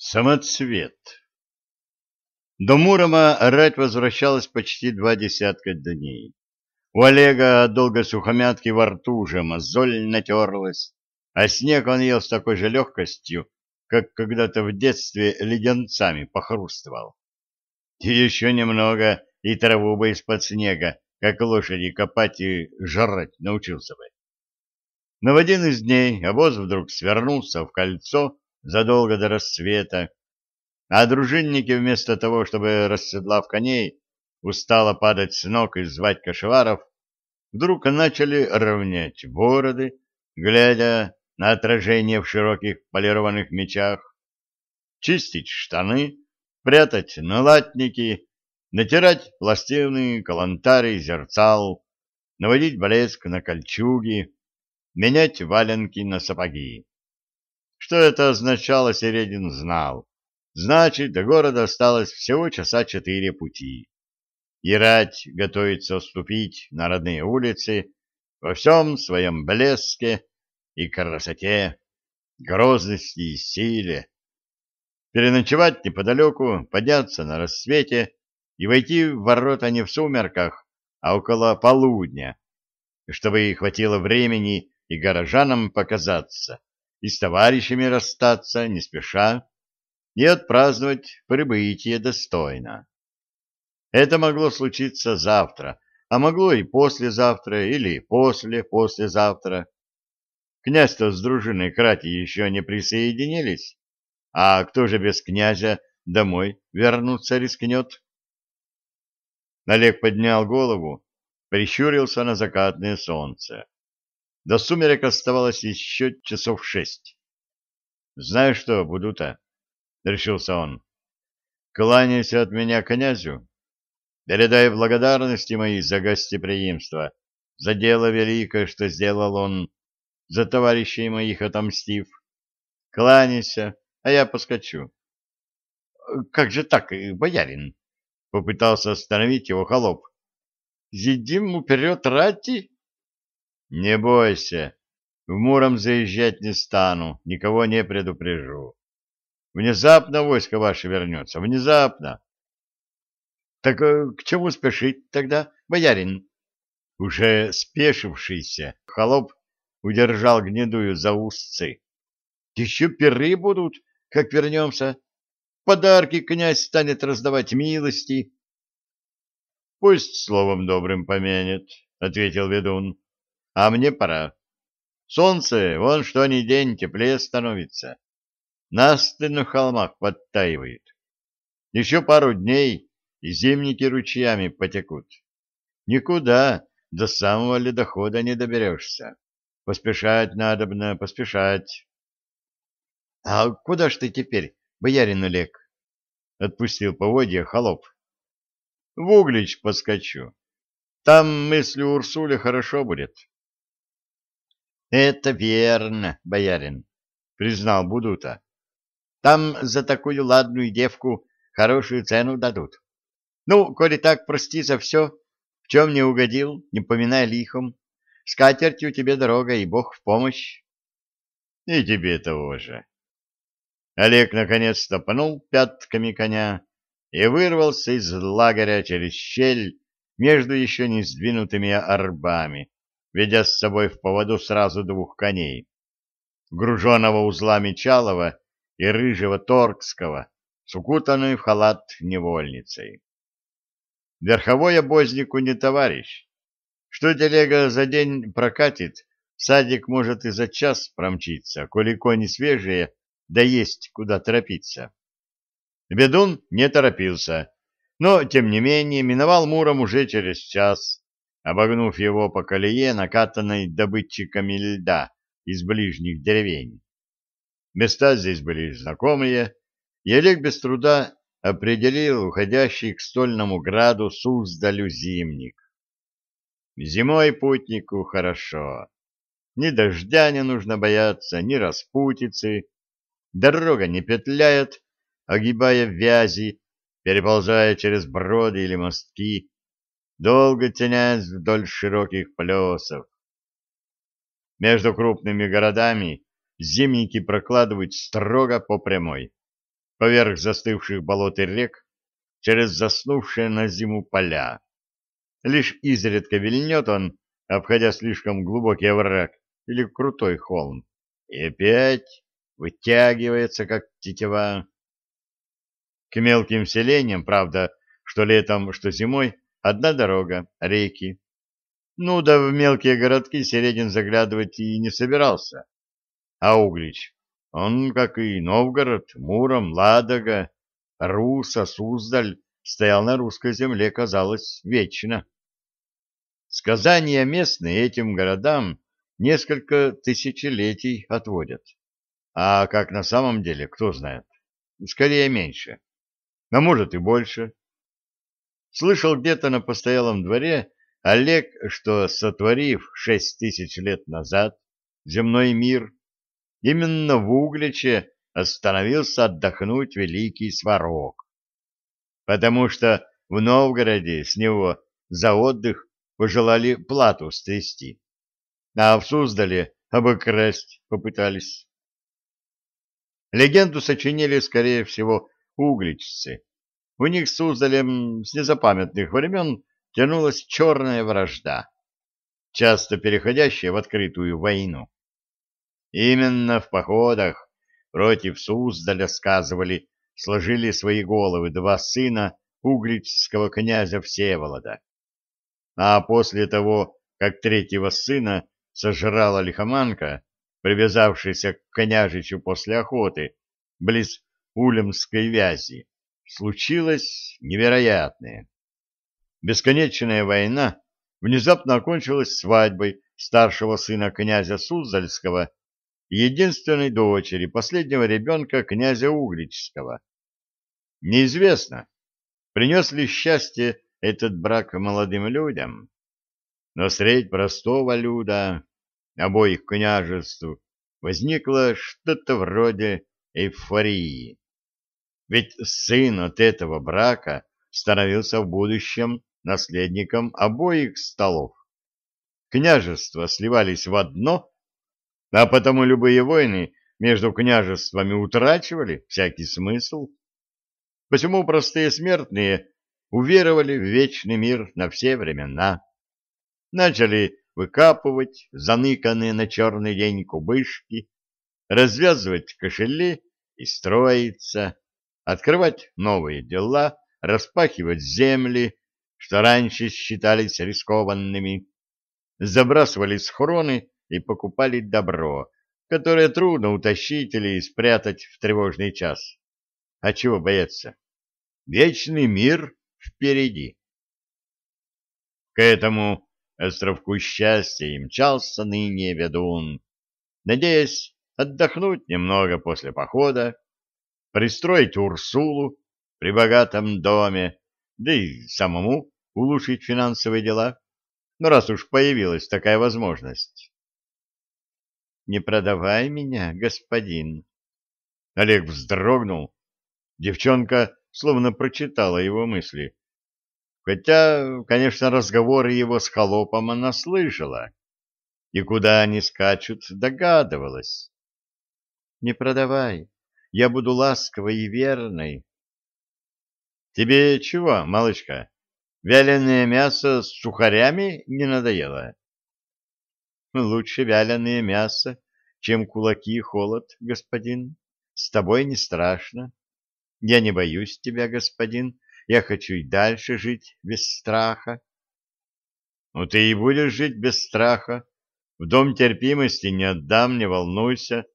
Самоцвет До Мурома рать возвращалась почти два десятка дней. У Олега долго сухомятки во рту уже мозоль натерлась, а снег он ел с такой же легкостью, как когда-то в детстве леденцами похрустывал. И еще немного, и траву бы из-под снега, как лошади копать и жрать научился бы. Но в один из дней обоз вдруг свернулся в кольцо, задолго до рассвета, а дружинники вместо того, чтобы, расседлав коней, устало падать с ног и звать кошеваров, вдруг начали равнять бороды, глядя на отражение в широких полированных мечах, чистить штаны, прятать налатники, натирать пластины, калантары, зерцал, наводить блеск на кольчуги, менять валенки на сапоги. Что это означало, Середин знал. Значит, до города осталось всего часа четыре пути. И рать готовится вступить на родные улицы во всем своем блеске и красоте, грозности и силе. Переночевать неподалеку, подняться на рассвете и войти в ворота не в сумерках, а около полудня, чтобы хватило времени и горожанам показаться, и с товарищами расстаться не спеша и отпраздновать прибытие достойно. Это могло случиться завтра, а могло и послезавтра, или после-послезавтра. Князь-то с дружиной Крати еще не присоединились, а кто же без князя домой вернуться рискнет? Олег поднял голову, прищурился на закатное солнце. До сумерек оставалось еще часов шесть. «Знаешь что, Будута?» — решился он. «Кланяйся от меня князю. Передай благодарности мои за гостеприимство, за дело великое, что сделал он, за товарищей моих отомстив. Кланяйся, а я поскочу». «Как же так, боярин?» — попытался остановить его холоп. «Едим уперед рати?» Не бойся, в Муром заезжать не стану, никого не предупрежу. Внезапно войско ваше вернется, внезапно. Так э, к чему спешить тогда, боярин? Уже спешившийся холоп удержал гнедую за устцы. Еще перы будут, как вернемся. Подарки князь станет раздавать милости. — Пусть словом добрым помянет, — ответил ведун. А мне пора. Солнце, вон что ни день, теплее становится. На стыных холмах подтаивает. Еще пару дней, и зимники ручьями потекут. Никуда до самого ледохода не доберешься. Поспешать надобно, поспешать. — А куда ж ты теперь, боярин Олег? — отпустил поводья холоп. — В Углич поскочу. Там, мысли Урсуля, хорошо будет. — Это верно, боярин, — признал Будута. — Там за такую ладную девку хорошую цену дадут. Ну, коли так, прости за все, в чем не угодил, не поминай лихом. С катертью тебе дорога, и Бог в помощь. — И тебе того же. Олег наконец-то пнул пятками коня и вырвался из лагеря через щель между еще не сдвинутыми арбами ведя с собой в поводу сразу двух коней, груженного узлами Чалова и рыжего Торгского, с укутанной в халат невольницей. Верховой обознику не товарищ. Что телега за день прокатит, садик может и за час промчиться, коли кони свежие, да есть куда торопиться. Ведун не торопился, но, тем не менее, миновал Муром уже через час, обогнув его по колее, накатанной добытчиками льда из ближних деревень. Места здесь были знакомые, и Олег без труда определил уходящий к стольному граду Суздалю зимник. Зимой путнику хорошо. Ни дождя не нужно бояться, ни распутицы. Дорога не петляет, огибая вязи, переползая через броды или мостки, долго тянясь вдоль широких плесов. Между крупными городами зимники прокладывают строго по прямой. поверх застывших болот и рек, через заснувшие на зиму поля. Лишь изредка вильнет он, обходя слишком глубокий овраг или крутой холм, и опять вытягивается, как тетива. К мелким селениям, правда, что летом, что зимой, одна дорога, реки. Ну да в мелкие городки Середин заглядывать и не собирался. А Углич, он, как и Новгород, Муром, Ладога, Руса, Суздаль, стоял на русской земле, казалось, вечно. Сказания местные этим городам несколько тысячелетий отводят. А как на самом деле, кто знает. Скорее меньше. А может и больше. Слышал где-то на постоялом дворе Олег, что, сотворив шесть тысяч лет назад земной мир, именно в Угличе остановился отдохнуть великий сварог. Потому что в Новгороде с него за отдых пожелали плату стрясти, а в Суздале обокрасть попытались. Легенду сочинили, скорее всего, угличцы. У них с Суздалем с незапамятных времен тянулась черная вражда, часто переходящая в открытую войну. Именно в походах против Суздаля, сказывали, сложили свои головы два сына угличского князя Всеволода а после того, как третьего сына сожрала лихоманка, привязавшаяся к княжичу после охоты, близ Улемской вязи, случилось невероятное. Бесконечная война внезапно окончилась свадьбой старшего сына князя Суздальского и единственной дочери последнего ребенка князя Угличского. Неизвестно, принес ли счастье этот брак молодым людям. Но средь простого люда, обоих княжеств, возникло что-то вроде эйфории. Ведь сын от этого брака становился в будущем наследником обоих столов. Княжества сливались в одно, а потому любые войны между княжествами утрачивали всякий смысл. Почему простые смертные уверовали в вечный мир на все времена. Начали выкапывать заныканные на черный день кубышки, развязывать кошели и строиться, открывать новые дела, распахивать земли, что раньше считались рискованными, забрасывали схроны и покупали добро, которое трудно утащить или спрятать в тревожный час. А чего бояться? Вечный мир впереди. К этому островку счастья и мчался ныне ведун, надеясь отдохнуть немного после похода, пристроить Урсулу при богатом доме, да и самому улучшить финансовые дела, ну раз уж появилась такая возможность. «Не продавай меня, господин!» Олег вздрогнул. Девчонка словно прочитала его мысли. Хотя, конечно, разговоры его с холопом она слышала, и куда они скачут, догадывалась. «Не продавай, я буду ласковой и верной». «Тебе чего, малышка, вяленое мясо с сухарями не надоело?» «Лучше вяленое мясо, чем кулаки и холод, господин. С тобой не страшно». Я не боюсь тебя, господин. Я хочу и дальше жить без страха. Ну, ты и будешь жить без страха. В дом терпимости не отдам, не волнуйся.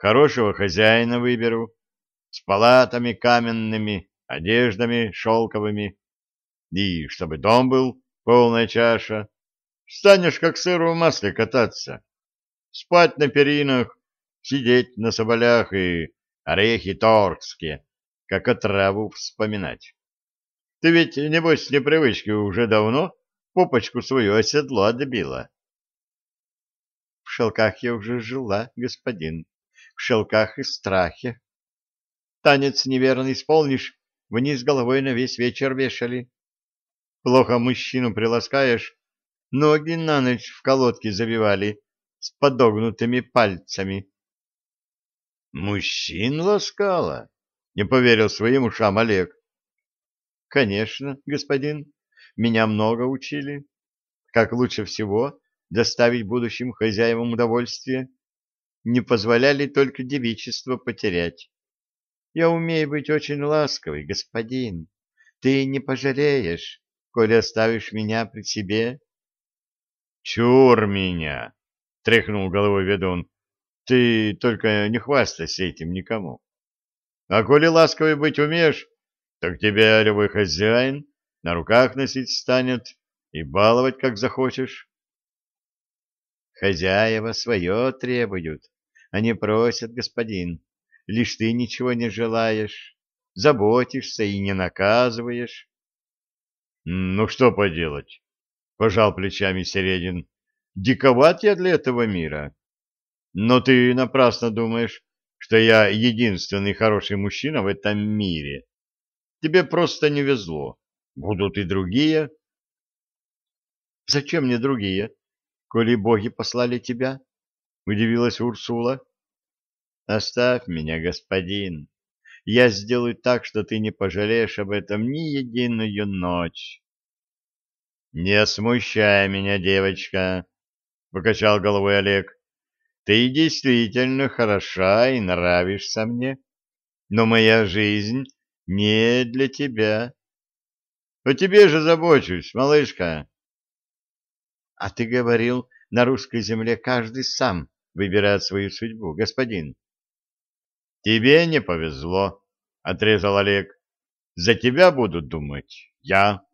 Хорошего хозяина выберу. С палатами каменными, одеждами шелковыми. И чтобы дом был полная чаша. Станешь, как сыр в масле, кататься. Спать на перинах, сидеть на соболях и орехи торгские как отраву вспоминать. Ты ведь, небось, с непривычки уже давно попочку свою оседло отбила. В шелках я уже жила, господин, в шелках и страхе. Танец неверно исполнишь, вниз головой на весь вечер вешали. Плохо мужчину приласкаешь, ноги на ночь в колодке забивали с подогнутыми пальцами. Мужчин ласкала? Не поверил своим ушам Олег. Конечно, господин, меня много учили. Как лучше всего доставить будущим хозяевам удовольствие. Не позволяли только девичество потерять. Я умею быть очень ласковой, господин. Ты не пожалеешь, коли оставишь меня при себе. Чур меня, тряхнул головой ведун. Ты только не хвастайся этим никому. А коли ласковый быть умеешь, так тебя любой хозяин на руках носить станет и баловать, как захочешь. Хозяева свое требуют, они просят, господин. Лишь ты ничего не желаешь, заботишься и не наказываешь. — Ну, что поделать? — пожал плечами Середин. — Диковат я для этого мира. Но ты напрасно думаешь, что я единственный хороший мужчина в этом мире. Тебе просто не везло. Будут и другие. — Зачем мне другие, коли боги послали тебя? — удивилась Урсула. — Оставь меня, господин. Я сделаю так, что ты не пожалеешь об этом ни единую ночь. — Не смущай меня, девочка, — покачал головой Олег. — Ты действительно хороша и нравишься мне, но моя жизнь не для тебя. О тебе же забочусь, малышка. — А ты говорил, на русской земле каждый сам выбирает свою судьбу, господин. — Тебе не повезло, — отрезал Олег. — За тебя буду думать я.